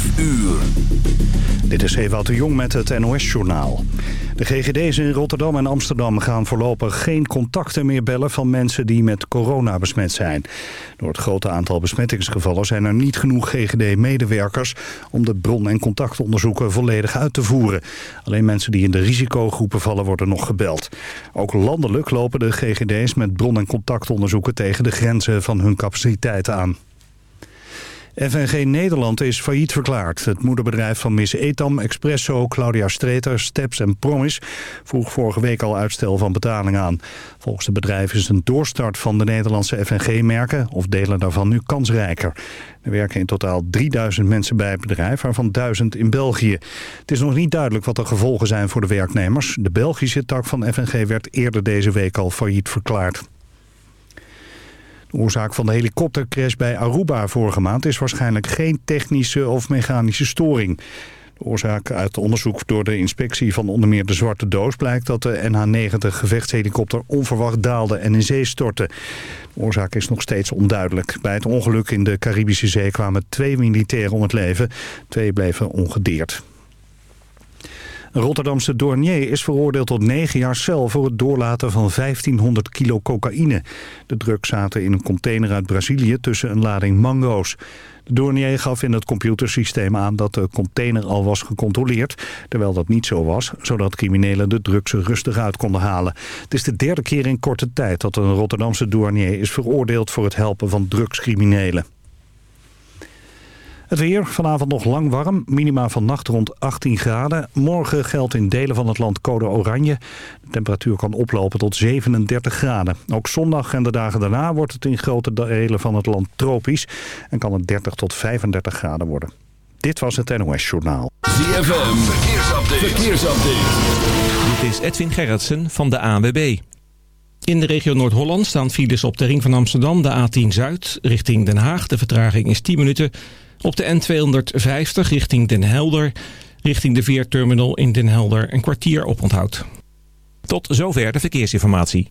5 uur. Dit is Ewout de Jong met het NOS-journaal. De GGD's in Rotterdam en Amsterdam gaan voorlopig geen contacten meer bellen van mensen die met corona besmet zijn. Door het grote aantal besmettingsgevallen zijn er niet genoeg GGD-medewerkers om de bron- en contactonderzoeken volledig uit te voeren. Alleen mensen die in de risicogroepen vallen worden nog gebeld. Ook landelijk lopen de GGD's met bron- en contactonderzoeken tegen de grenzen van hun capaciteit aan. FNG Nederland is failliet verklaard. Het moederbedrijf van Miss Etam, Expresso, Claudia Streeter, Steps en Promise vroeg vorige week al uitstel van betaling aan. Volgens het bedrijf is een doorstart van de Nederlandse FNG-merken of delen daarvan nu kansrijker. Er werken in totaal 3000 mensen bij het bedrijf, waarvan 1000 in België. Het is nog niet duidelijk wat de gevolgen zijn voor de werknemers. De Belgische tak van FNG werd eerder deze week al failliet verklaard. De oorzaak van de helikoptercrash bij Aruba vorige maand is waarschijnlijk geen technische of mechanische storing. De oorzaak uit onderzoek door de inspectie van onder meer de Zwarte Doos blijkt dat de NH-90 gevechtshelikopter onverwacht daalde en in zee stortte. De oorzaak is nog steeds onduidelijk. Bij het ongeluk in de Caribische Zee kwamen twee militairen om het leven. Twee bleven ongedeerd. Een Rotterdamse douanier is veroordeeld tot negen jaar cel... voor het doorlaten van 1500 kilo cocaïne. De drugs zaten in een container uit Brazilië tussen een lading mango's. De douanier gaf in het computersysteem aan dat de container al was gecontroleerd... terwijl dat niet zo was, zodat criminelen de drugs er rustig uit konden halen. Het is de derde keer in korte tijd dat een Rotterdamse douanier is veroordeeld... voor het helpen van drugscriminelen. Het weer, vanavond nog lang warm. Minima vannacht rond 18 graden. Morgen geldt in delen van het land code oranje. De temperatuur kan oplopen tot 37 graden. Ook zondag en de dagen daarna wordt het in grote delen van het land tropisch. En kan het 30 tot 35 graden worden. Dit was het NOS Journaal. ZFM, verkeersupdate. verkeersupdate. Dit is Edwin Gerritsen van de ANWB. In de regio Noord-Holland staan files op de ring van Amsterdam, de A10 Zuid, richting Den Haag. De vertraging is 10 minuten. Op de N250 richting Den Helder, richting de Veerterminal in Den Helder een kwartier op onthoud. Tot zover de verkeersinformatie.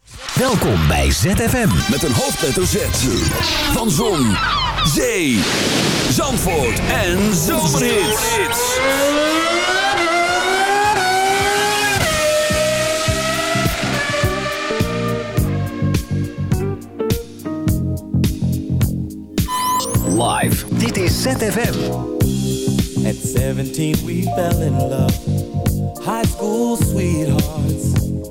Welkom bij ZFM. Met een hoofdletter Z. Van Zon, Zee, Zandvoort en Zomerhits. Live. Dit is ZFM. At 17 we fell in love High school sweethearts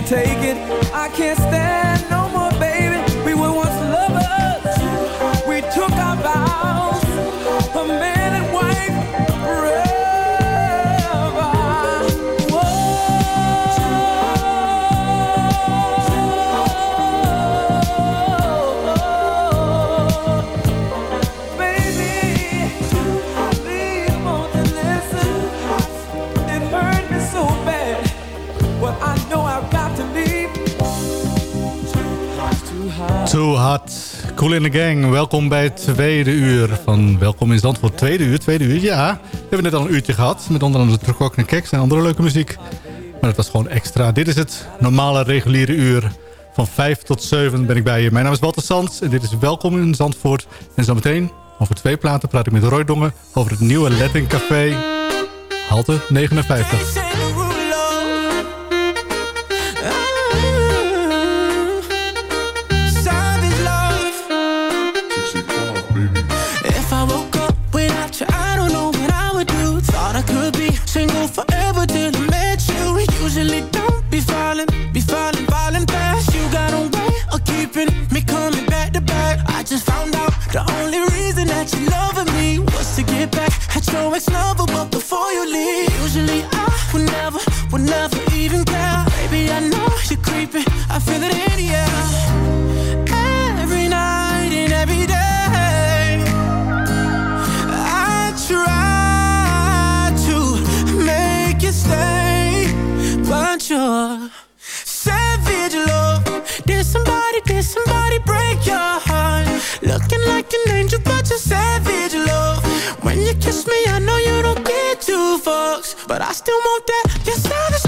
Can't take it. I can't Cool in the gang. Welkom bij het tweede uur van Welkom in Zandvoort. Tweede uur, tweede uur, ja. We hebben net al een uurtje gehad. Met onder andere terugkokkende keks en andere leuke muziek. Maar dat was gewoon extra. Dit is het normale reguliere uur. Van 5 tot 7 ben ik bij je. Mijn naam is Walter Sands en dit is Welkom in Zandvoort. En zometeen over twee platen praat ik met Roy Dongen... over het nieuwe Latin Café Halte 59. Your ex-lover, but before you leave, usually I would never, would never even care. Baby, I know you're creeping, I feel it in the air. Every night and every day. I try to make you stay, but you're savage love. Did somebody, did somebody break your heart? Looking like an angel, but you're savage fucks, but I still want that. You're savage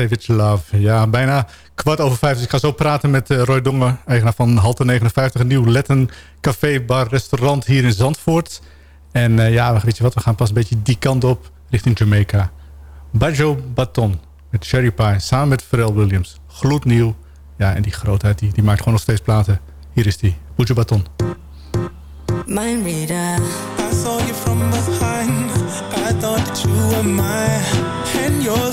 Savage Love. Ja, bijna kwart over vijf. Dus ik ga zo praten met eh, Roy Dongen, eigenaar van Halte 59. Een nieuw Letten café, bar, restaurant hier in Zandvoort. En eh, ja, weet je wat, we gaan pas een beetje die kant op, richting Jamaica. Bajo Baton met Cherry Pie, samen met Pharrell Williams. Gloednieuw. Ja, en die grootheid, die, die maakt gewoon nog steeds platen. Hier is die, Bajo Baton. Mind reader. I saw you from behind. I thought that you were mine. And your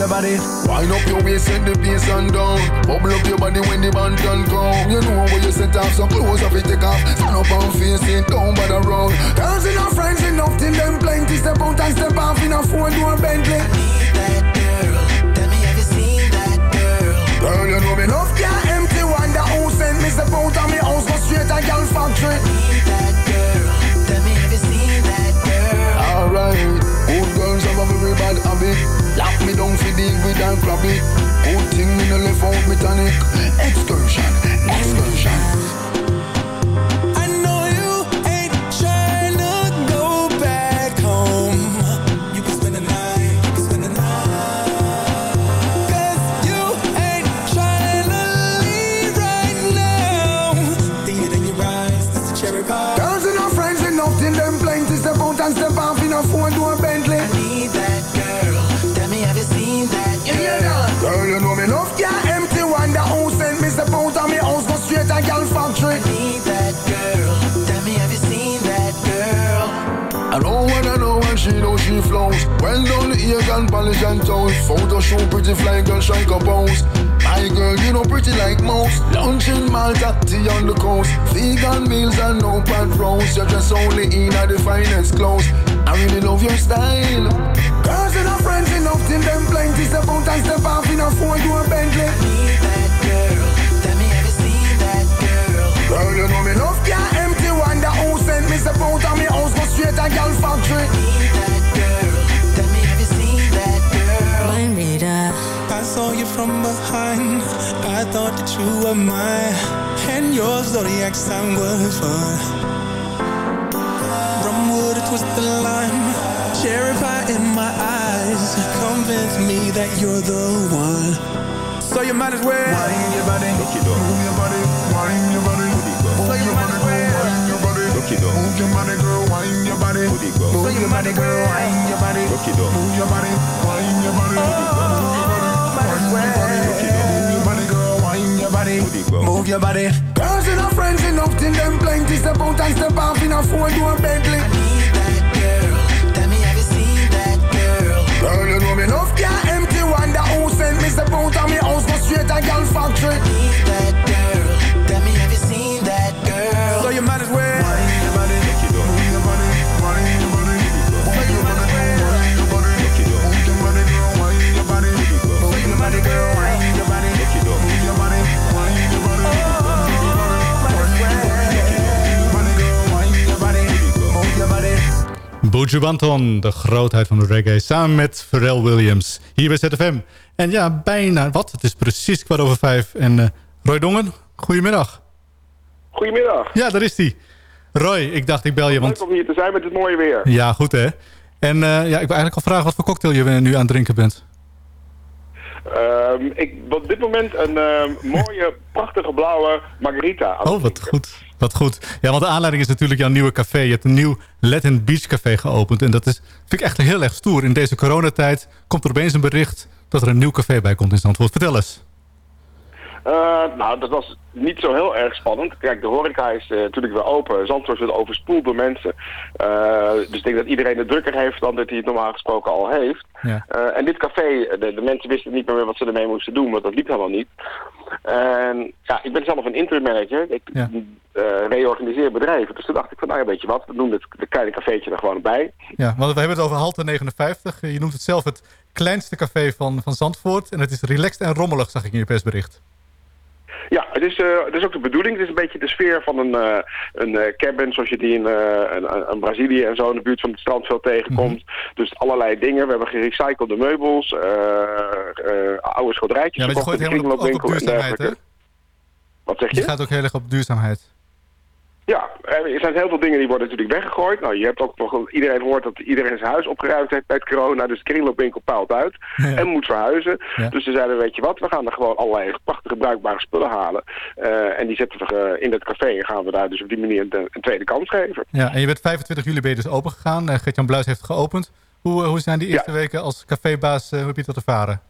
your body. Wind up your waist, set the pace and down. Bubble up your body when the band can come. You know where you set off, so close off it take off. Stand up and face it, don't bother round. Girls enough, friends enough, till them plenty. Step out and step off in a four door Bentley. I need that girl, Tell me, have you seen that girl? Girl, you know me enough, can't empty. Wonder who sent me step out of me house, go straight to girl factory. I need that girl. Tell me, have you seen that girl? Alright, good girls have a very bad habit. Lock me down for deal with that crabby. Good thing me no left out me tonic. Excursion, excursion. She flows. Well done, the ear can polish and toes. Photo shoot pretty fly girl a pose. My girl, you know pretty like most. Lunch in Malta, tea on the coast. Vegan meals and no pot roast. You dress only in at the finest clothes. I really love your style. Girls enough, friends enough, till them plenty. Step out and step off in a four door Bentley. Need that girl. Tell me, have you seen that girl? Girl, you know me love can't empty. Wonder who sent me step out of me house, go straight to girl factory. Need that girl? I saw you from behind. I thought that you were mine. And your zodiac sign was fun. From wood to twist the lime. Cherry pie in my eyes. Convince me that you're the one. So you might as well. Wine your body. Move your body. Wine your body. Your body. Move your body, girl. Wine your body. Move your body, girl. Wine your body. Move your body. Wine your body. Move your body. Move your body, girl. Wine your body. Move your body. Girls enough, friends enough, till them plenty. Step out and step off in a four door Bentley. I Need that girl. Tell me, have you seen that girl? Girl, you know me enough, can't empty. Wonder who sent me step out of me house, go straight to girl factory. Need that girl. Buju Banton, de grootheid van de reggae, samen met Pharrell Williams. Hier bij ZFM. En ja, bijna, wat? Het is precies kwart over vijf. En eh, Roy Dongen, goedemiddag. Goedemiddag. Ja, daar is hij. Roy, ik dacht ik bel je, want... Leuk om hier te zijn met het mooie weer. Ja, goed hè. En eh, ja, ik wil eigenlijk al vragen wat voor cocktail je nu aan het drinken bent. Ehm, ik op dit moment een mooie, prachtige blauwe margarita. aan Oh, wat goed. Wat goed. Ja, want de aanleiding is natuurlijk jouw nieuwe café. Je hebt een nieuw Latin Beach Café geopend. En dat is, vind ik echt heel erg stoer. In deze coronatijd komt er opeens een bericht dat er een nieuw café bij komt in Zandvoort. Vertel eens. Eh, nou, dat was niet zo heel erg spannend. Kijk, de horeca is eh, natuurlijk weer open. Zandvoort wordt overspoeld door mensen. Eh, dus ik denk dat iedereen het drukker heeft dan dat hij het normaal gesproken al heeft. Ja. En dit café, de, de mensen wisten niet meer wat ze ermee moesten doen, want dat liep helemaal niet. En ja, ik ben zelf een interim manager. Ik Ja. reorganiseer bedrijven. Dus toen dacht ik van, nou ja, weet je wat, we doen het, het kleine cafeetje er gewoon bij. Ja, want we hebben het over Halte 59. Je noemt het zelf het kleinste café van, van Zandvoort. En het is relaxed en rommelig, zag ik in je persbericht. Ja, het is, eh, het is ook de bedoeling. Het is een beetje de sfeer van een, eh, een eh, cabin zoals je die in, een, een Brazilië en zo in de buurt van het strandveld tegenkomt. Dus allerlei dingen. We hebben gerecyclede meubels, oude schilderijtjes. Ja, maar je gooit helemaal op, op duurzaamheid, hè? Wat zeg je? Je gaat ook heel erg op duurzaamheid. Ja, er zijn heel veel dingen die worden natuurlijk weggegooid. Nou, je hebt ook nog, iedereen hoort dat iedereen zijn huis opgeruimd heeft bij het corona. Dus de kringloopwinkel paalt uit en moet verhuizen. Ja. Dus ze zeiden, weet je wat, we gaan er gewoon allerlei prachtige bruikbare spullen halen. Eh, en die zetten we eh, in het café en gaan we daar dus op die manier een, een tweede kans geven. Ja, en je bent 25 juli ben je dus open gegaan. Uh, Gert-Jan Bluis heeft geopend. Hoe, eh, hoe zijn die eerste weken als cafébaas, eh, hoe heb je dat ervaren?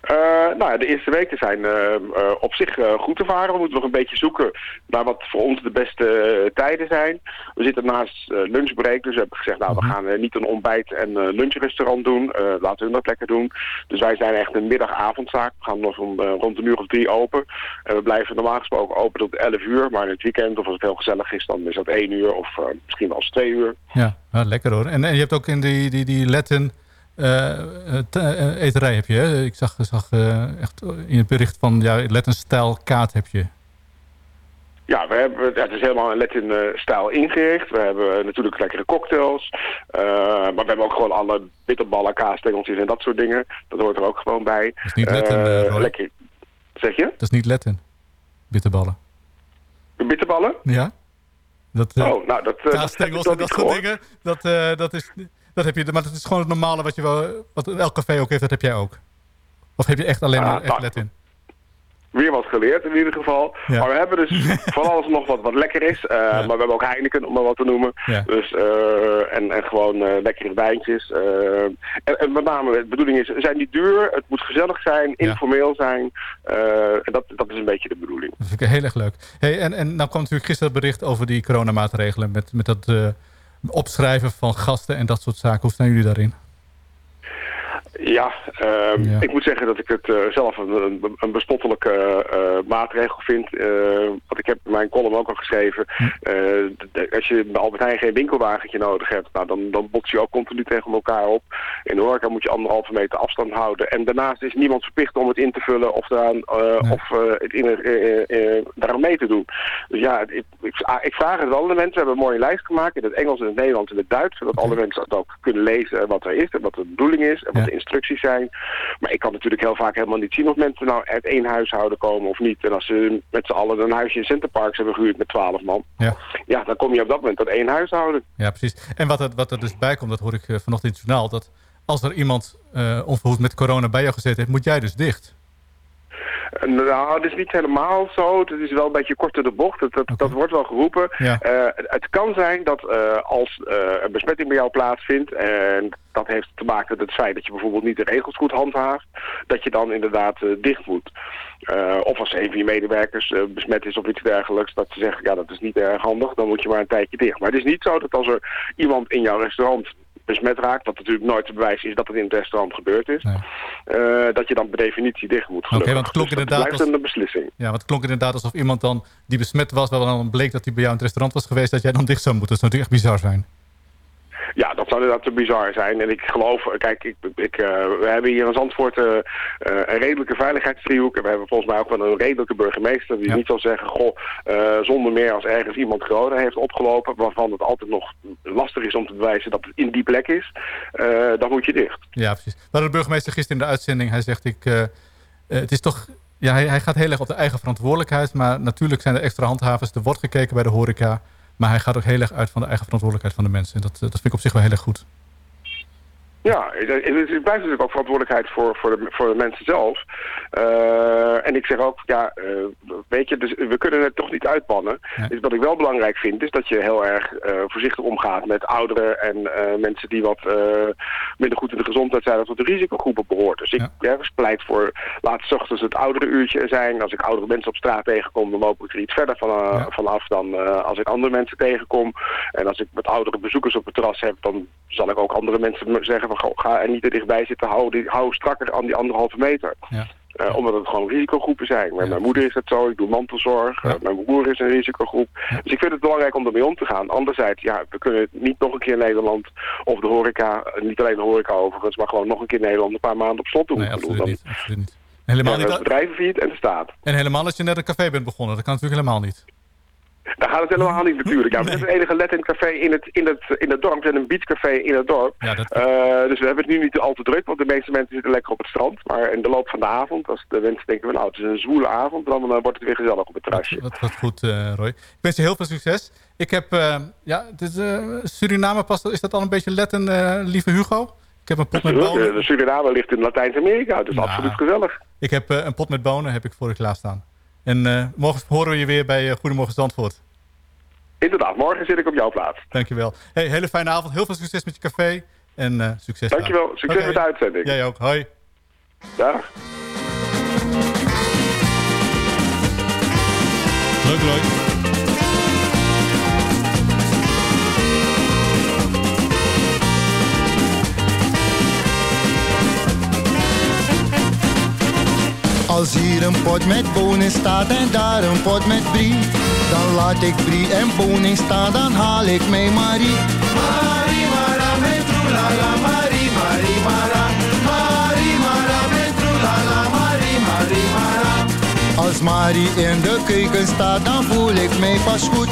Eh, nou ja, de eerste weken zijn eh, eh, op zich goed te varen. We moeten nog een beetje zoeken naar wat voor ons de beste tijden zijn. We zitten naast lunchbreak, dus we hebben gezegd, nou we gaan eh, niet een ontbijt- en lunchrestaurant doen. Laten we dat lekker doen. Dus wij zijn echt een middagavondzaak. We gaan nog om, rond een uur of drie open. En we blijven normaal gesproken open tot 11 uur. Maar in het weekend, of als het heel gezellig is, dan is dat 1 uur of misschien wel eens 2 uur. Ja, nou, lekker hoor. En, en je hebt ook in die, die, die Latin eterij heb je. Hè? Ik zag, zag eh, echt in het bericht van ja, Latin stijl kaart heb je. Ja, we hebben, het is helemaal in Latin-stijl ingericht. We hebben eh, natuurlijk lekkere cocktails. eh, maar we hebben ook gewoon alle bitterballen, kaastengeltjes en dat soort dingen. Dat hoort er ook gewoon bij. Dat is niet Latin, Eh, eh, Roy. lekker. Zeg je? Dat is niet Latin. Bitterballen. Bitterballen? Ja? Dat, eh, oh, nou, dat, eh, dat kaasstengels wel en dat soort dingen. Dat, eh, dat, is, dat heb je, maar dat is gewoon het normale wat, je wel, wat elk café ook heeft. Dat heb jij ook. Of heb je echt alleen maar echt nou, Latin? Weer wat geleerd in ieder geval. Ja. Maar we hebben dus van alles nog wat, wat lekker is. eh, Maar we hebben ook Heineken, om maar wat te noemen. Ja. Dus, eh, en, en gewoon eh, lekkere wijntjes. en, en met name, de bedoeling is, zijn niet duur. Het moet gezellig zijn, informeel zijn. dat, dat is een beetje de bedoeling. Dat vind ik heel erg leuk. Hey, en, en nou kwam natuurlijk gisteren het bericht over die coronamaatregelen. Met, met dat opschrijven van gasten en dat soort zaken. Hoe staan jullie daarin? Ja, ehm, Ja. ik moet zeggen dat ik het eh, zelf een, een, bespottelijke eh, maatregel vind. Eh, want ik heb in mijn column ook al geschreven. Hm. de- de- als je bij Albert Heijn geen winkelwagentje nodig hebt, nou, dan, dan bots je ook continu tegen elkaar op. In de horeca moet je anderhalve meter afstand houden. En daarnaast is niemand verplicht om het in te vullen of, daaraan, Nee. of het in, mee te doen. Dus ja, ik, ik, ah, ik vraag het wel aan de mensen. We hebben een mooie lijst gemaakt in het Engels, in het Nederlands en het Duits. Zodat alle mensen het ook kunnen lezen wat er is en wat de bedoeling is en wat Ja. de instructies zijn. Maar ik kan natuurlijk heel vaak helemaal niet zien of mensen nou uit één huishouden komen of niet. En als ze met z'n allen een huisje in Centerparks hebben gehuurd met twaalf man. Ja. Ja, dan kom je op dat moment tot één huishouden. Ja, precies. En wat er, wat er dus bij komt, dat hoor ik eh, vanochtend in het journaal. Dat als er iemand onverhoed met corona bij jou gezeten heeft, moet jij dus dicht. Eh, Nou, het is niet helemaal zo. Het is wel een beetje kort door de bocht. Dat, dat, dat wordt wel geroepen. Ja. Eh, het kan zijn dat eh, als eh, een besmetting bij jou plaatsvindt... en dat heeft te maken met het feit dat je bijvoorbeeld niet de regels goed handhaaft... dat je dan inderdaad dicht moet. Of als een van je medewerkers besmet is of iets dergelijks... dat ze zeggen, ja, dat is niet erg handig, dan moet je maar een tijdje dicht. Maar het is niet zo dat als er iemand in jouw restaurant besmet raakt... wat natuurlijk nooit te bewijzen is dat het in het restaurant gebeurd is... eh, dat je dan per definitie dicht moet. Oké, gelukkig. want klonk Dus inderdaad blijft als- een beslissing. Ja, want het klonk inderdaad alsof iemand dan die besmet was... waar dan bleek dat hij bij jou in het restaurant was geweest... dat jij dan dicht zou moeten. Dat zou natuurlijk echt bizar zijn. Ja, dat zou inderdaad te bizar zijn. En ik geloof, kijk, ik, ik, eh, we hebben hier in Zandvoort eh, eh, een redelijke veiligheidsdriehoek. En we hebben volgens mij ook wel een redelijke burgemeester die niet zal zeggen, goh, zonder meer als ergens iemand corona heeft opgelopen, waarvan het altijd nog lastig is om te bewijzen dat het in die plek is, dan moet je dicht. Ja, precies. Hadden de burgemeester gisteren in de uitzending. Hij zegt, ik, het is toch... Ja, hij, hij gaat heel erg op de eigen verantwoordelijkheid. Maar natuurlijk zijn er extra handhavers. Er wordt gekeken bij de horeca. Maar hij gaat ook heel erg uit van de eigen verantwoordelijkheid van de mensen. En dat, dat vind ik op zich wel heel erg goed. Ja, het het blijft natuurlijk ook verantwoordelijkheid voor, voor, de, voor de mensen zelf. Eh, en ik zeg ook, ja, eh, weet je, dus we kunnen het toch niet uitbannen. Dus wat ik wel belangrijk vind, is dat je heel erg eh, voorzichtig omgaat met ouderen en mensen die wat minder goed in de gezondheid zijn, dat tot de risicogroepen behoort. Dus ik ja, pleit voor, laat s ochtends het oudere uurtje zijn. Als ik oudere mensen op straat tegenkom, dan loop ik er iets verder van, vanaf dan als ik andere mensen tegenkom. En als ik met oudere bezoekers op het terras heb, dan zal ik ook andere mensen zeggen van, ga er niet te dichtbij zitten, hou, die, hou strakker aan die anderhalve meter. Ja. Uh, omdat het gewoon risicogroepen zijn. Met mijn moeder is het zo, ik doe mantelzorg. Uh, mijn broer is een risicogroep. Dus ik vind het belangrijk om ermee om te gaan. Anderzijds, ja, we kunnen niet nog een keer Nederland of de horeca, eh, niet alleen de horeca overigens, maar gewoon nog een keer Nederland een paar maanden op slot doen. Nee, absoluut, niet, absoluut niet. Helemaal niet. Het bedrijven failliet en de staat. En helemaal als je net een café bent begonnen, dat kan natuurlijk helemaal niet. Daar gaat het helemaal niet natuurlijk. Ja, we hebben het enige Latin café in het, in het, in het dorp. We een beachcafé in het dorp. Ja, dat... Uh, dus we hebben het nu niet al te druk, want de meeste mensen zitten lekker op het strand. Maar in de loop van de avond, als de mensen denken van nou het is een zwoele avond, dan uh, wordt het weer gezellig op het terrasje. Dat, gaat goed, uh, Roy. Ik wens je heel veel succes. Ik heb, ja, dit, Suriname past, is dat al een beetje Latin, lieve Hugo? Ik heb een pot met bonen. De Suriname ligt in Latijns-Amerika, dus Ja. absoluut gezellig. Ik heb een pot met bonen, heb ik voor je klaarstaan. En morgen horen we je weer bij Goedemorgen Zandvoort. Inderdaad, morgen zit ik op jouw plaats. Dankjewel. Hey, hele fijne avond. Heel veel succes met je café. En uh, succes Dankjewel. daar. Succes met de uitzending. Jij ook. Hoi. Dag. Leuk, leuk. Als hier een pot met bonen staat en daar een pot met brie, dan laat ik brie en bonen staan, dan haal ik mee Marie. Marie, Mara, metrulala, Marie, Marie, Mara. Marie, Mara, metrulala, Marie, Marie, Mara. Als Marie in de keuken staat, dan voel ik mij pas goed.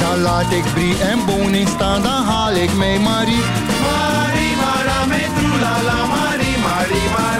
Dan laat ik brie en bonen staan, dan haal ik mee Marie. Marie, Mara, metrulala, Marie, Marie, Mara.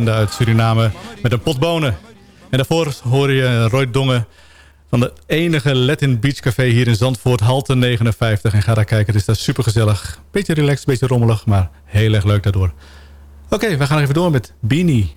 Een legende uit Suriname met een pot bonen. En daarvoor hoor je Roy Dongen Van de enige Latin Beach Café hier in Zandvoort, Halte 59. En ga daar kijken, het is daar super gezellig. Beetje relaxed, beetje rommelig, maar heel erg leuk daardoor. Oké, we gaan even door met Beanie.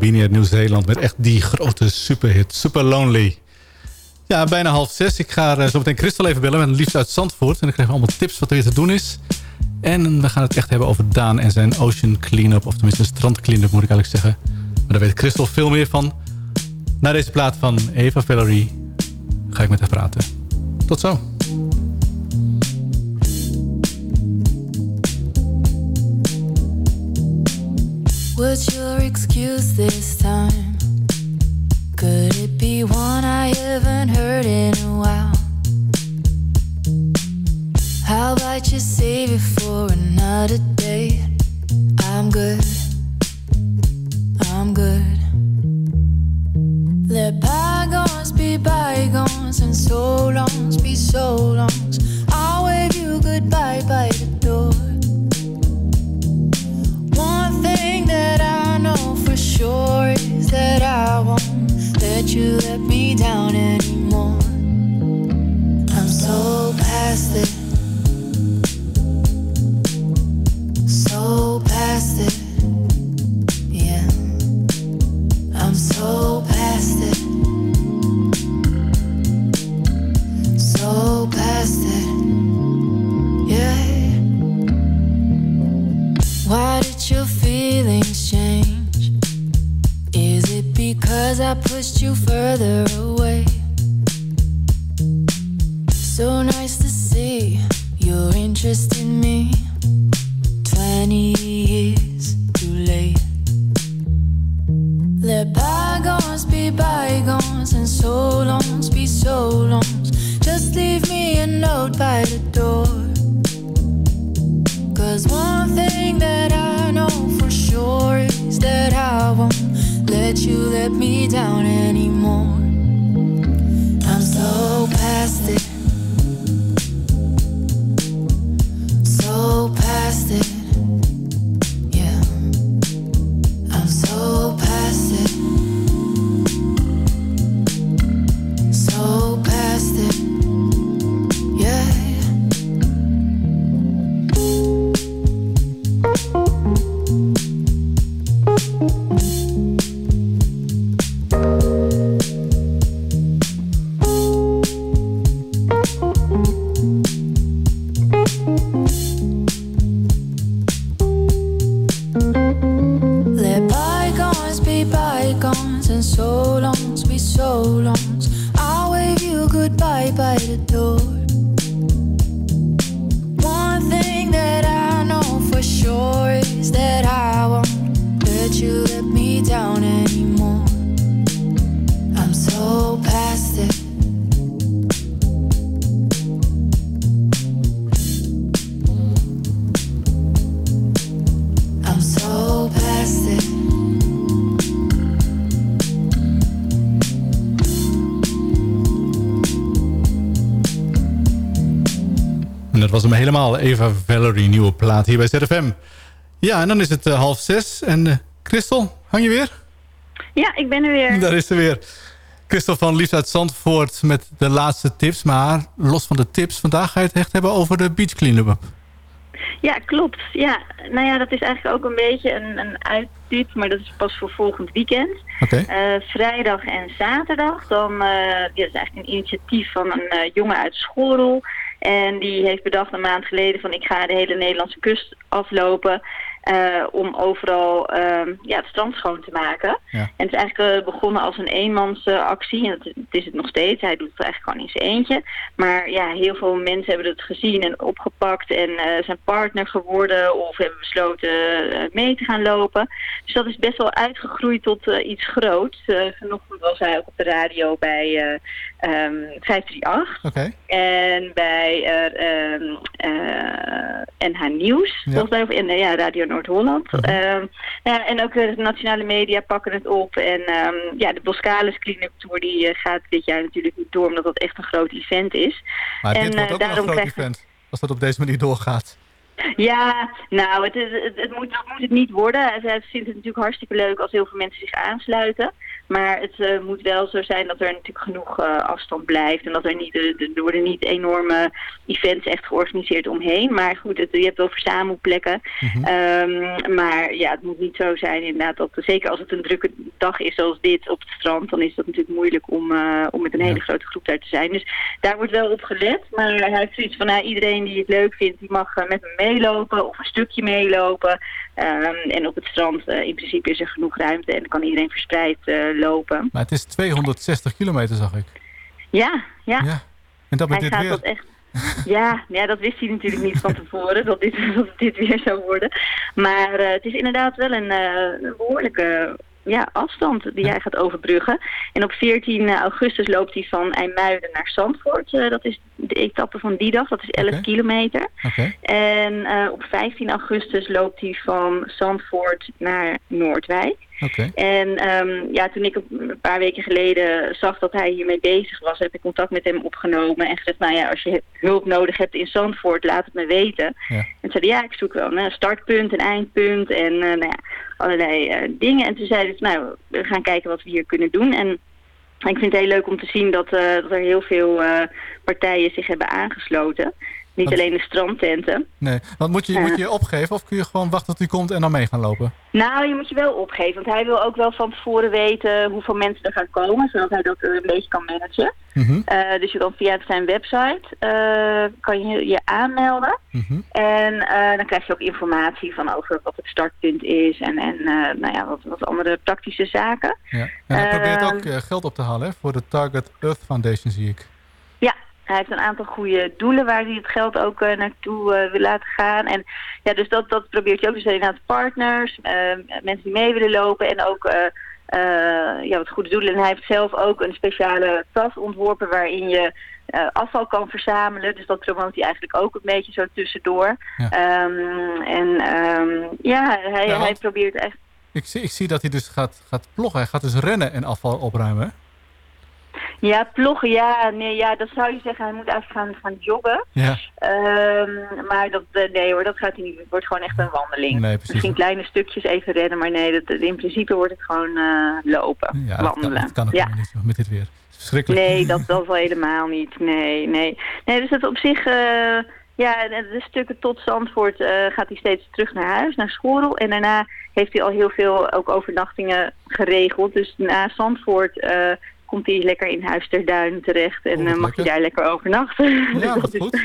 Beanie uit Nieuw-Zeeland met echt die grote superhit. Super Lonely. Ja, bijna half zes. Ik ga eh, zo meteen Christel even bellen met een liefst uit Zandvoort. En dan krijgen we allemaal tips wat er weer te doen is. En we gaan het echt hebben over Daan en zijn ocean cleanup. Of tenminste strand cleanup moet ik eigenlijk zeggen. Maar daar weet Christel veel meer van. Na deze plaat van Eva Valerie ga ik met haar praten. Tot zo. What's your excuse this time? Could it be one I haven't heard in a while? How about you save it for another day? I'm good. I'm good. Let bygones be bygones and so longs be so longs. I'll wave you goodbye by the door. Sure is that I won't let you let me down anymore. I'm so past it. Was hem helemaal. Eva Valerie, nieuwe plaat hier bij ZFM. Ja, en dan is het eh, half zes. En eh, Christel, hang je weer? Ja, ik ben er weer. Daar is ze weer. Christel van Liefst uit Zandvoort met de laatste tips. Maar los van de tips, vandaag ga je het echt hebben over de beach clean-up. Ja, klopt. Ja, nou ja, dat is eigenlijk ook een beetje een, een uittip, maar dat is pas voor volgend weekend. Oké. Eh, vrijdag en zaterdag. Dan, eh dit is eigenlijk een initiatief van een jongen uit Schorel. En die heeft bedacht een maand geleden van ik ga de hele Nederlandse kust aflopen. Eh, om overal ehm, ja, het strand schoon te maken. Ja. En het is eigenlijk eh, begonnen als een eenmansactie. en dat, het is het nog steeds. Hij doet het eigenlijk gewoon in zijn eentje. Maar ja, heel veel mensen hebben het gezien en opgepakt. En eh, zijn partner geworden. Of hebben besloten mee te gaan lopen. Dus dat is best wel uitgegroeid tot iets groots. Vanochtend was hij ook op de radio bij eh ehm 538. Oké. En bij eh, ehm, eh, NH Nieuws, Ja. volgens mij, of in eh, ja, Radio Noord-Holland. Ehm, ja, en ook de nationale media pakken het op. En ehm, ja, de Boscalis Cleanup Tour die eh, gaat dit jaar natuurlijk niet door, omdat dat echt een groot event is. Maar en dit wordt eh, ook een groot krijgt event. Als dat op deze manier doorgaat. ja, nou, het, is, het, het moet, dat moet het niet worden. Hij vindt het natuurlijk hartstikke leuk als heel veel mensen zich aansluiten. Maar het eh, moet wel zo zijn dat er natuurlijk genoeg eh, afstand blijft. En dat er niet, eh, er worden niet enorme events echt georganiseerd omheen. Maar goed, het, je hebt wel verzamelplekken. Ehm, maar ja, het moet niet zo zijn inderdaad. Dat, zeker als het een drukke dag is zoals dit op het strand. Dan is dat natuurlijk moeilijk om, om met een hele grote groep daar te zijn. Dus daar wordt wel op gelet. Maar hij heeft zoiets van nou, iedereen die het leuk vindt, die mag met me meelopen. Of een stukje meelopen. Ehm, en op het strand in principe is er genoeg ruimte. En dan kan iedereen verspreid lopen. Maar het is 260 kilometer, zag ik. Ja, ja. En dat met hij dit gaat weer. dat echt. Ja, ja, dat wist hij natuurlijk niet van tevoren, dat dit, dat dit weer zou worden. Maar eh, het is inderdaad wel een, eh, een behoorlijke ja, afstand die hij gaat overbruggen. En op 14 augustus loopt hij van IJmuiden naar Zandvoort. Eh, dat is de etappe van die dag, dat is 11 kilometer. En eh, op 15 augustus loopt hij van Zandvoort naar Noordwijk. En ehm, ja, toen ik een paar weken geleden zag dat hij hiermee bezig was, heb ik contact met hem opgenomen en gezegd, nou ja, als je hulp nodig hebt in Zandvoort, laat het me weten. Ja. En zei hij, ja, ik zoek wel een startpunt, een eindpunt en eh, nou ja, allerlei eh, dingen. En toen zei hij, nou, we gaan kijken wat we hier kunnen doen. En ik vind het heel leuk om te zien dat, eh, dat er heel veel eh, partijen zich hebben aangesloten. Niet alleen de strandtenten. Nee, want moet je, Ja. moet je je opgeven of kun je gewoon wachten tot hij komt en dan mee gaan lopen? Nou, je moet je wel opgeven, want hij wil ook wel van tevoren weten hoeveel mensen er gaan komen, zodat hij dat eh, een beetje kan managen. Mhm. Eh, dus je kan via zijn website eh, kan je je aanmelden. Mhm. En eh, dan krijg je ook informatie van over wat het startpunt is en, en eh, nou ja, wat, wat andere praktische zaken. Ja. En hij probeert ook eh, geld op te halen hè, voor de Target Earth Foundation, zie ik. Hij heeft een aantal goede doelen waar hij het geld ook eh, naartoe eh, wil laten gaan. En ja, dus dat, dat probeert hij ook. Dus inderdaad partners, eh, mensen die mee willen lopen en ook ja, wat goede doelen. En hij heeft zelf ook een speciale tas ontworpen waarin je afval kan verzamelen. Dus dat promoot hij eigenlijk ook een beetje zo tussendoor. Ja. Ehm, en ehm, ja, hij, Ja, hij probeert echt Ik zie, ik zie dat hij dus gaat, gaat ploggen. Hij gaat dus rennen en afval opruimen. Ja, ploggen, ja, nee, ja, dat zou je zeggen. Hij moet eigenlijk gaan, gaan joggen. Ja. Ehm, maar dat, eh, nee hoor, dat gaat hij niet. Het wordt gewoon echt een wandeling. Nee, precies. Misschien kleine stukjes even redden, maar nee, dat, in principe wordt het gewoon eh, lopen, Ja, dat kan, wandelen. dat kan ook ja. niet met dit weer. Verschrikkelijk. Nee, dat, dat wel helemaal niet. Nee, nee. Nee, dus het op zich, eh, ja, de, stukken tot Zandvoort gaat hij steeds terug naar huis, naar Schorel. En daarna heeft hij al heel veel ook overnachtingen geregeld. Dus na Zandvoort komt hij lekker in Huis ter Duin terecht en Oh, eh, mag hij daar lekker overnachten. Ja, dat is goed.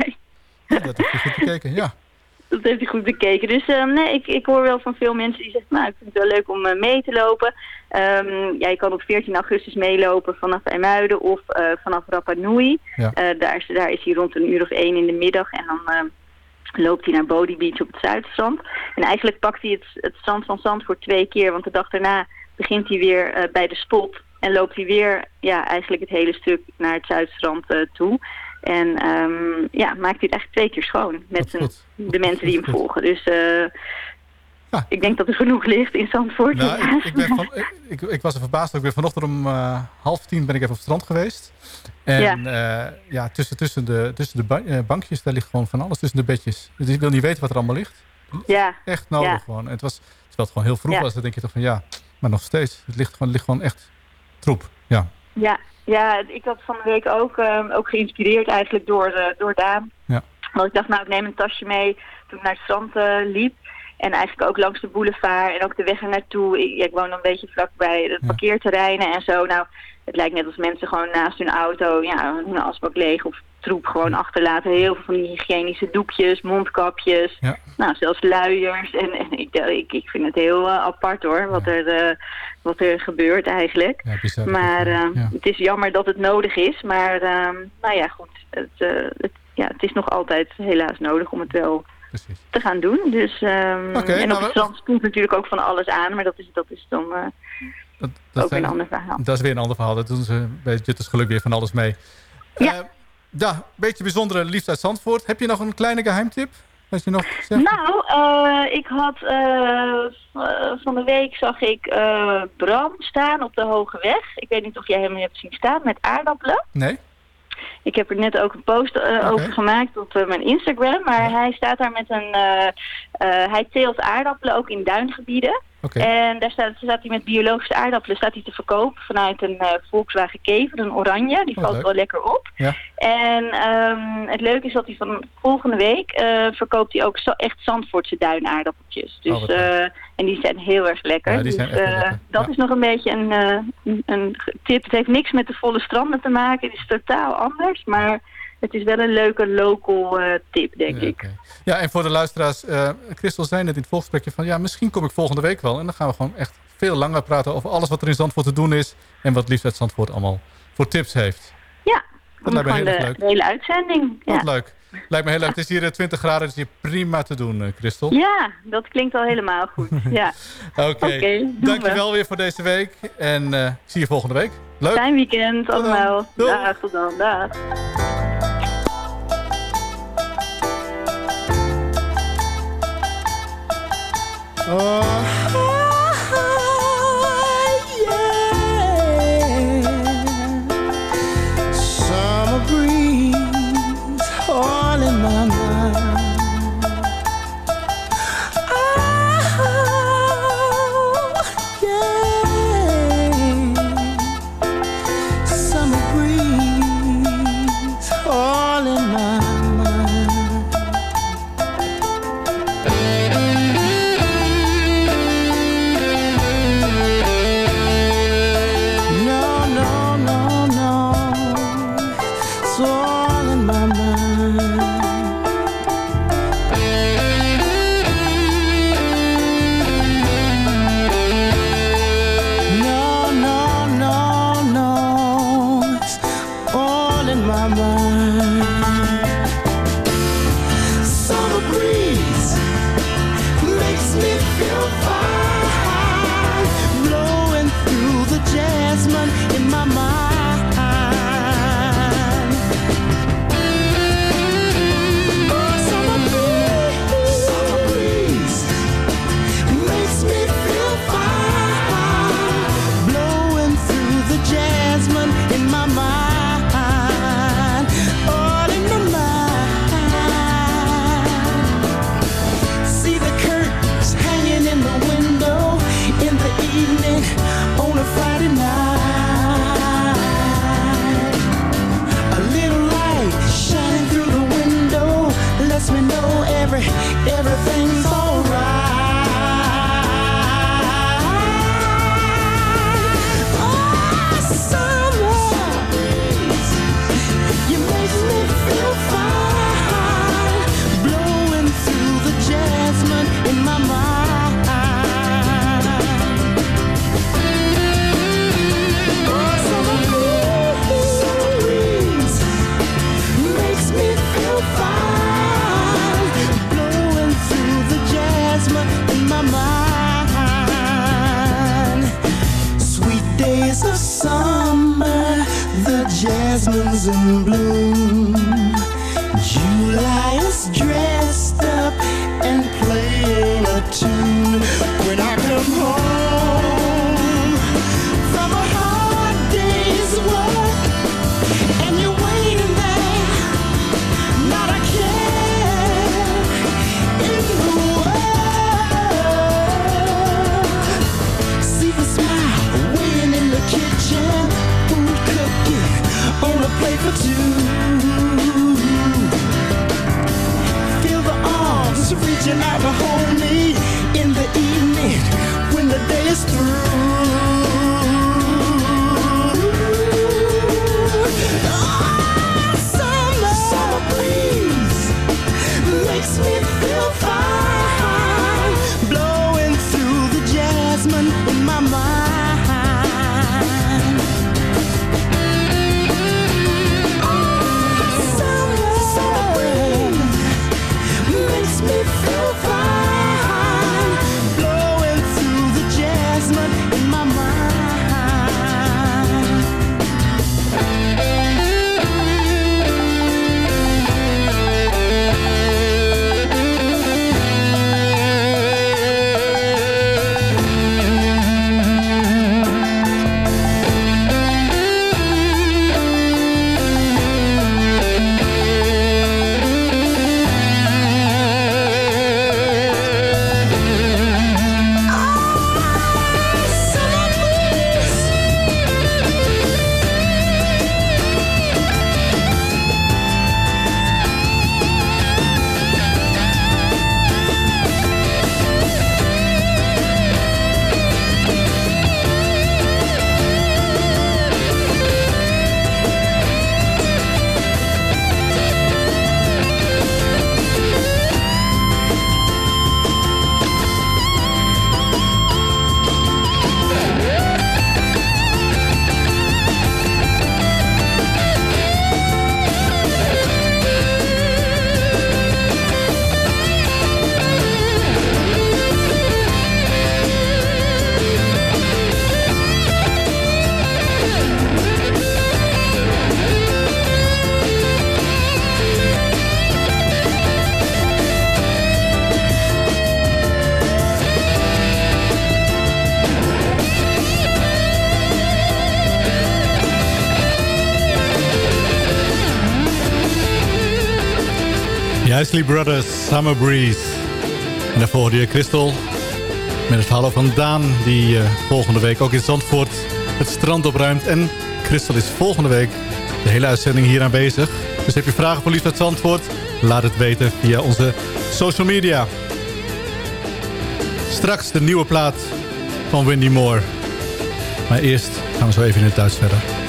Ja, dat heb je goed bekeken, ja. Dat heeft hij goed bekeken. Dus eh, nee, ik, ik hoor wel van veel mensen die zeggen, nou, ik vind het wel leuk om eh, mee te lopen. Ehm, ja, je kan op 14 augustus meelopen vanaf IJmuiden of eh, vanaf Rapa Nui. Ja. Daar, is, daar is hij rond een uur of één in de middag en dan eh, loopt hij naar Body Beach op het Zuidstrand. En eigenlijk pakt hij het, het strand van Zandvoort twee keer, want de dag daarna begint hij weer bij de spot en loopt hij weer ja, eigenlijk het hele stuk naar het Zuidstrand eh, toe. En ehm, ja, maakt hij het eigenlijk twee keer schoon met zijn, de mensen die hem volgen. Dus eh, ik denk dat er genoeg ligt in Zandvoort. Nou, ik, ik, ben van, ik, was er verbaasd. Ik ben vanochtend om eh, half tien ben ik even op het strand geweest. En ja, ja tussen, tussen de, tussen de ba- bankjes, daar ligt gewoon van alles tussen de bedjes. Dus ik wil niet weten wat er allemaal ligt. Ja. Echt nodig Ja. gewoon. En het was, terwijl het gewoon heel vroeg Ja. was, dan denk je toch van ja, maar nog steeds. Het ligt gewoon, het ligt gewoon echt troep. Ja. Ja, ja, ik had van de week ook, eh, ook geïnspireerd eigenlijk door, eh, door Daan. Ja. Want ik dacht, nou, ik neem een tasje mee toen ik naar het strand eh, liep. En eigenlijk ook langs de boulevard en ook de weg er naartoe. Ik, ja, ik woon een beetje vlakbij de parkeerterreinen en zo. Nou, het lijkt net als mensen gewoon naast hun auto ja, hun asbak leeg of troep gewoon achterlaten. Heel veel van die hygiënische doekjes, mondkapjes. Ja. Nou, zelfs luiers. En, en ik, ik, ik vind het heel eh, apart hoor, wat, er, eh, wat er gebeurt eigenlijk. Ja. Maar eh, het is jammer dat het nodig is. Maar ehm, nou ja, goed. Het, het, ja, het is nog altijd helaas nodig om het wel te gaan doen. Dus, Oké, en nou, op het we- strand spoelt natuurlijk ook van alles aan. Maar dat is, dat is dan eh, Dat ook zijn- een ander verhaal. Dat is weer een ander verhaal. Dat doen ze bij Jutters Geluk weer van alles mee. Ja. Ja, een beetje bijzondere liefde uit Zandvoort. Heb je nog een kleine geheimtip? Wat je nog zegt? Nou, eh, ik had eh, v- van de week zag ik eh, Bram staan op de Hoge Weg. Ik weet niet of jij hem hebt zien staan met aardappelen. Nee? Ik heb er net ook een post eh, over gemaakt op eh, mijn Instagram. Maar hij staat daar met een... eh, eh, hij teelt aardappelen ook in duingebieden. En daar staat, staat hij met biologische aardappelen staat hij te verkopen vanuit een eh, Volkswagen Kever, een oranje. Die Oh, valt leuk. wel lekker op. Ja. En ehm, het leuke is dat hij van volgende week eh, verkoopt hij ook zo, echt Zandvoortse duinaardappeltjes. Dus, Oh, leuk. eh, en die zijn heel erg lekker. Ja, die zijn dus lekker. dat Ja. is nog een beetje een, een, een tip. Het heeft niks met de volle stranden te maken. Het is totaal anders. Maar het is wel een leuke local eh, tip, denk ik. Ja, en voor de luisteraars, eh Christel zei net in het voorgesprekje van... ja, misschien kom ik volgende week wel. En dan gaan we gewoon echt veel langer praten over alles wat er in Zandvoort te doen is... en wat Liefst uit Zandvoort allemaal voor tips heeft. Ja, Dat lijkt me heel de, leuk. de hele uitzending. Wat Ja. leuk. Lijkt me heel leuk. Het is hier eh, 20 graden, dus hier prima te doen, eh, Christel. ja, dat klinkt al helemaal goed. Ja. Oké, we. dankjewel weer voor deze week. En eh, ik zie je volgende week. Leuk. Fijn weekend allemaal. Dag, tot dan. Dag. Summer Brothers, Summer Breeze. En daarvoor hoorde je Christel met het hallo van Daan... die eh, volgende week ook in Zandvoort het strand opruimt. En Christel is volgende week de hele uitzending hier aanwezig. Dus heb je vragen voor Liefst uit Zandvoort? Laat het weten via onze social media. Straks de nieuwe plaat van Wendy Moore. Maar eerst gaan we zo even in het Duits verder.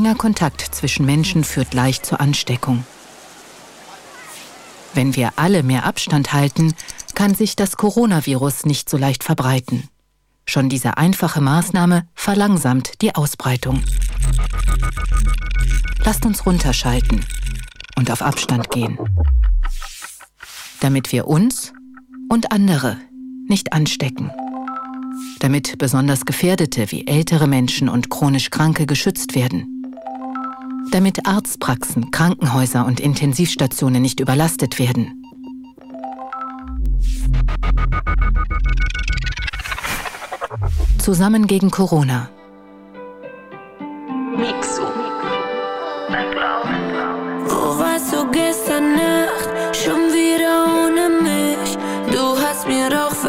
Enger Kontakt zwischen Menschen führt leicht zur Ansteckung. Wenn wir alle mehr Abstand halten, kann sich das Coronavirus nicht so leicht verbreiten. Schon diese einfache Maßnahme verlangsamt die Ausbreitung. Lasst uns runterschalten und auf Abstand gehen. Damit wir uns und andere nicht anstecken. Damit besonders Gefährdete wie ältere Menschen und chronisch Kranke geschützt werden damit Arztpraxen, Krankenhäuser und Intensivstationen nicht überlastet werden. Zusammen gegen Corona. Mixo. Wo warst du gestern Nacht? Schon wieder ohne mich. Du hast mir doch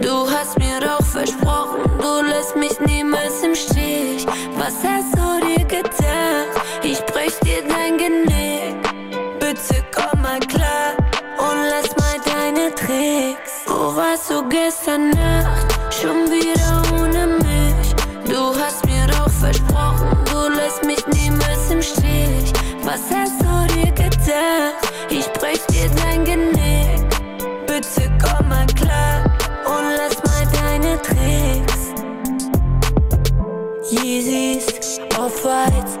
Du hast mir doch versprochen, du lässt mich niemals im Stich. Was hast du dir gedacht? Ich brech dir dein Genick. Bitte komm mal klar und lass mal deine Tricks. Wo warst du gestern Nacht? Schon wieder ohne mich. Du hast mir doch versprochen, du lässt mich niemals im Stich. Was hast du dir gedacht? Ich brech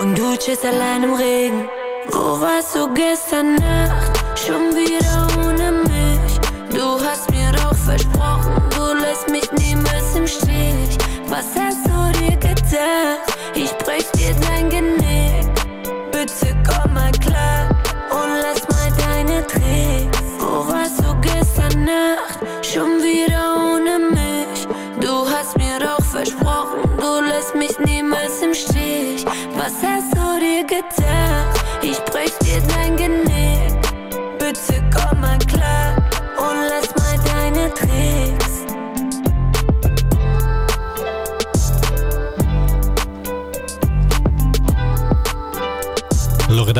Und du chillst allein im Regen. Wo warst du gestern Nacht? Schon wieder ohne mich. Du hast mir doch versprochen, du lässt mich niemals im Stich. Was hast du dir gedacht? Ich brech dir dein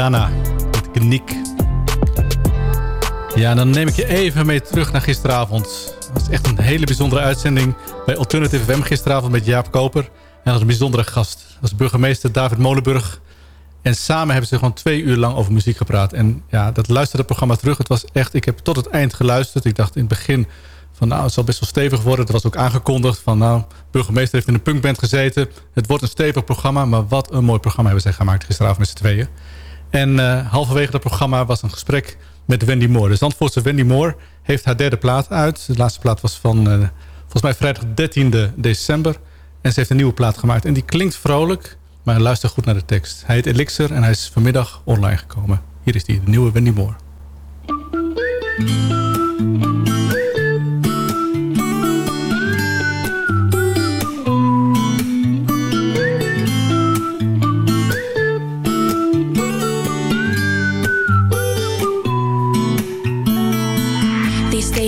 Loredana, met Geniek. Ja, dan neem ik je even mee terug naar gisteravond. Het was echt een hele bijzondere uitzending bij Alternative FM gisteravond met Jaap Koper. En als een bijzondere gast. Was burgemeester David Molenburg. En samen hebben ze gewoon twee uur lang over muziek gepraat. En ja, dat luisterde programma terug. Het was echt, ik heb tot het eind geluisterd. Ik dacht in het begin van nou, het zal best wel stevig worden. Het was ook aangekondigd van nou, burgemeester heeft in een punkband gezeten. Het wordt een stevig programma, maar wat een mooi programma hebben zij gemaakt gisteravond met z'n tweeën. En uh, halverwege dat programma was een gesprek met Wendy Moore. De Zandvoortse Wendy Moore heeft haar derde plaat uit. De laatste plaat was van uh, volgens mij vrijdag 13 december. En ze heeft een nieuwe plaat gemaakt. En die klinkt vrolijk, maar luister goed naar de tekst. Hij heet Elixir en hij is vanmiddag online gekomen. Hier is die, de nieuwe Wendy Moore.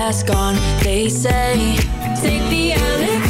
mask on. They say Take the elixir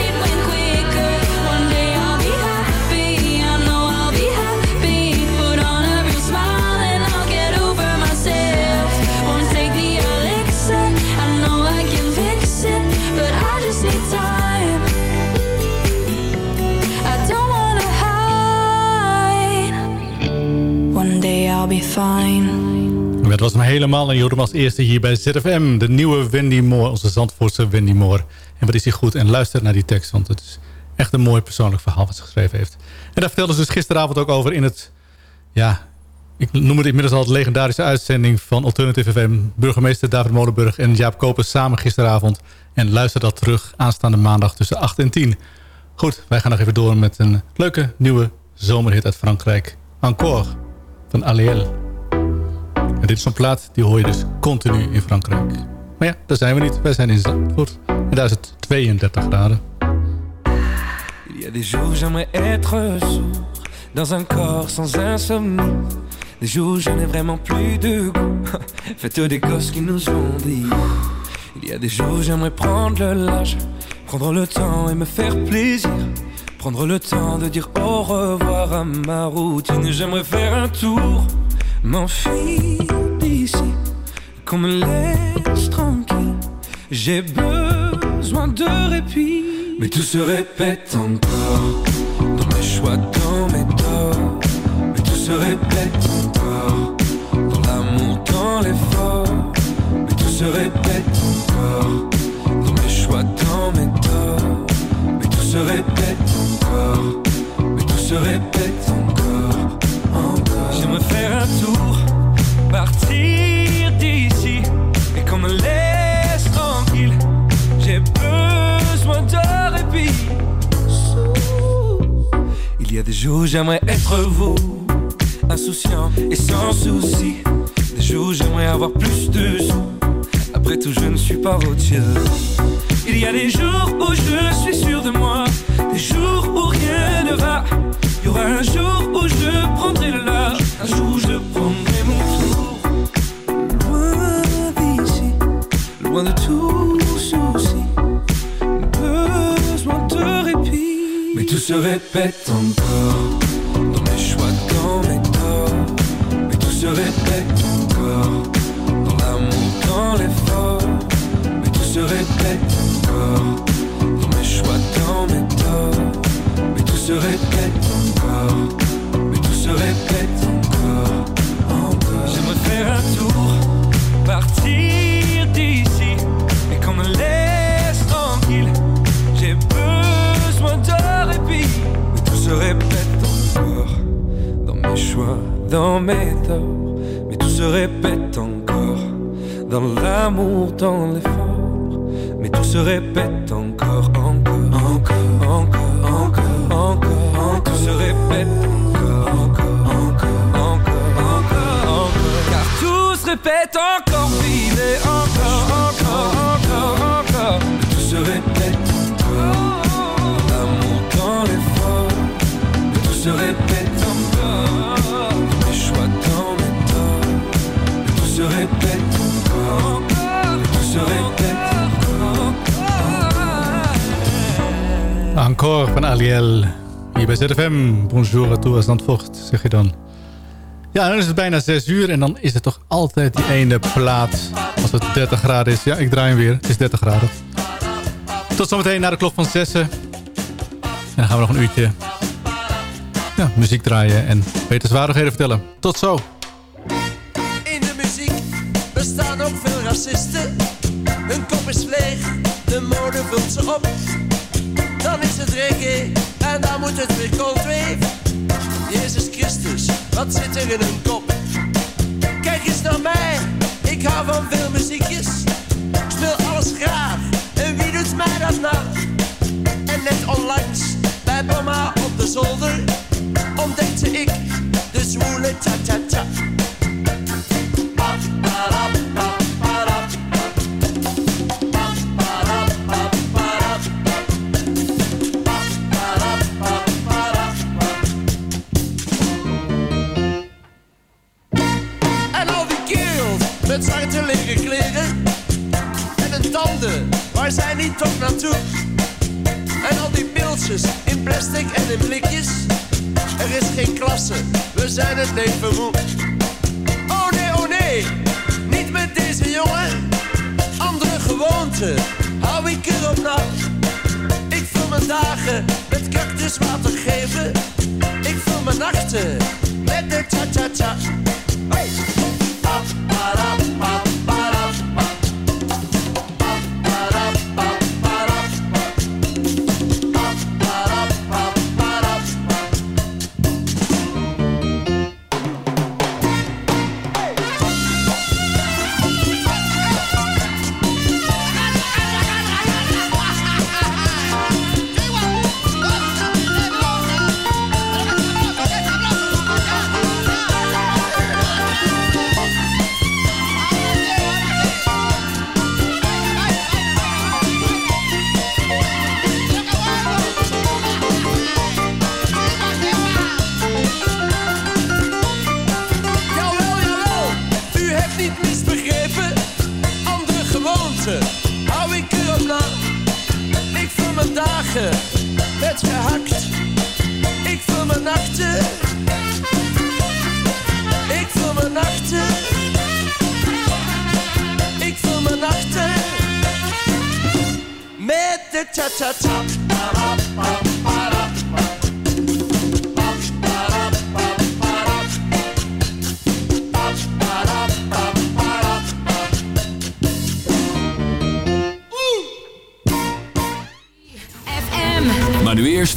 One day I'll be fine. Dat was hem helemaal en je als eerste hier bij ZFM. De nieuwe Wendy Moore, onze Zandvoortse Wendy Moore. En wat is hij goed? En luister naar die tekst, want het is echt een mooi persoonlijk verhaal wat ze geschreven heeft. En daar vertelde ze dus gisteravond ook over in het... Ja, ik noem het inmiddels al het legendarische uitzending van Alternative FM. Burgemeester David Molenburg en Jaap Koper samen gisteravond. En luister dat terug aanstaande maandag tussen 8 en 10. Goed, wij gaan nog even door met een leuke nieuwe zomerhit uit Frankrijk. Encore van Aliel. En dit is een plaat, die hoor je dus continu in Frankrijk. Maar ja, daar zijn we niet. Wij zijn in Zandvoort. En daar is het 32 graden. Il y a des jours j'aimerais être sourd Dans un corps sans insomnie Des jours je n'ai vraiment plus de goût Faites des gosses qui nous ont dit Il y a des jours j'aimerais prendre le large Prendre le temps et me faire plaisir Prendre le temps de dire au revoir à ma routine. J'aimerais faire un tour M'enfuir d'ici Qu'on me laisse tranquille. J'ai besoin de répit. Mais tout se répète encore Dans mes choix, dans mes torts. Mais tout se répète encore Dans l'amour, dans l'effort. Mais tout se répète encore Dans mes choix, dans mes torts. Mais tout se répète encore se répète encore Encore. J'aimerais faire un tour Partir d'ici. Et qu'on me laisse tranquille J'ai besoin de répit. Il y a des jours j'aimerais être vous Insouciant et sans souci. Des jours j'aimerais avoir plus de sous. Après tout je ne suis pas routier Il y a des jours où je suis sûr de moi Des jours où rien ne va aura un jour où je prendrai large Un jour où je prendrai mon tour. Loin d'ici Loin de tout souci Besoin de répit. Mais tout se répète encore. Dans mes choix, dans mes torts. Mais tout se répète encore. Dans l'amour, dans l'effort. Mais tout se répète encore. Dans mes choix, dans mes torts se répète encore. Mais tout se répète encore Encore. J'aimerais faire un tour Partir d'ici. Et qu'on me laisse tranquille. J'ai besoin de répit. Mais tout se répète encore. Dans mes choix, dans mes torts. Mais tout se répète encore. Dans l'amour, dans l'effort. Mais tout se répète encore, encore, encore, encore, se répète encore, encore, encore, encore, encore. Car tout se répète encore, vivez encore, encore, encore, encore. Tout se répète encore. L'amour dans l'effort, tout se répète encore. Les choix dans le temps, tout se répète encore, tout se répète encore. Encore van Aliel. Hier bij ZFM. Bonjour à tous Zandvoort, zeg je dan. Ja, dan is het bijna 6 uur en dan is het toch altijd die ene plaat. Als het 30 graden is. Ja, ik draai hem weer. Het is 30 graden. Tot zometeen naar de klok van 6. En dan gaan we nog een uurtje ja, muziek draaien en wetenswaardigheden vertellen. Tot zo. In de muziek bestaan ook veel racisten. Hun kop is leeg, de mode vult ze op. Dan is het reggae en dan moet het weer coldwave. Jezus Christus, wat zit er in hun kop? Kijk eens naar mij, ik hou van veel muziekjes. Ik speel alles graag en wie doet mij dat nou? En net onlangs bij mama op de zolder ontdekte ik de zwoele ta-ta-ta. Waar zijn die toch naartoe? En al die pilsjes in plastic en in blikjes? Er is geen klasse, we zijn het leven moe Oh nee, oh nee, niet met deze jongen. Andere gewoonten, hou ik erop na. Ik vul mijn dagen met cactuswater geven. Ik vul mijn nachten met de cha-cha-cha. Hey!